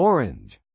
orange.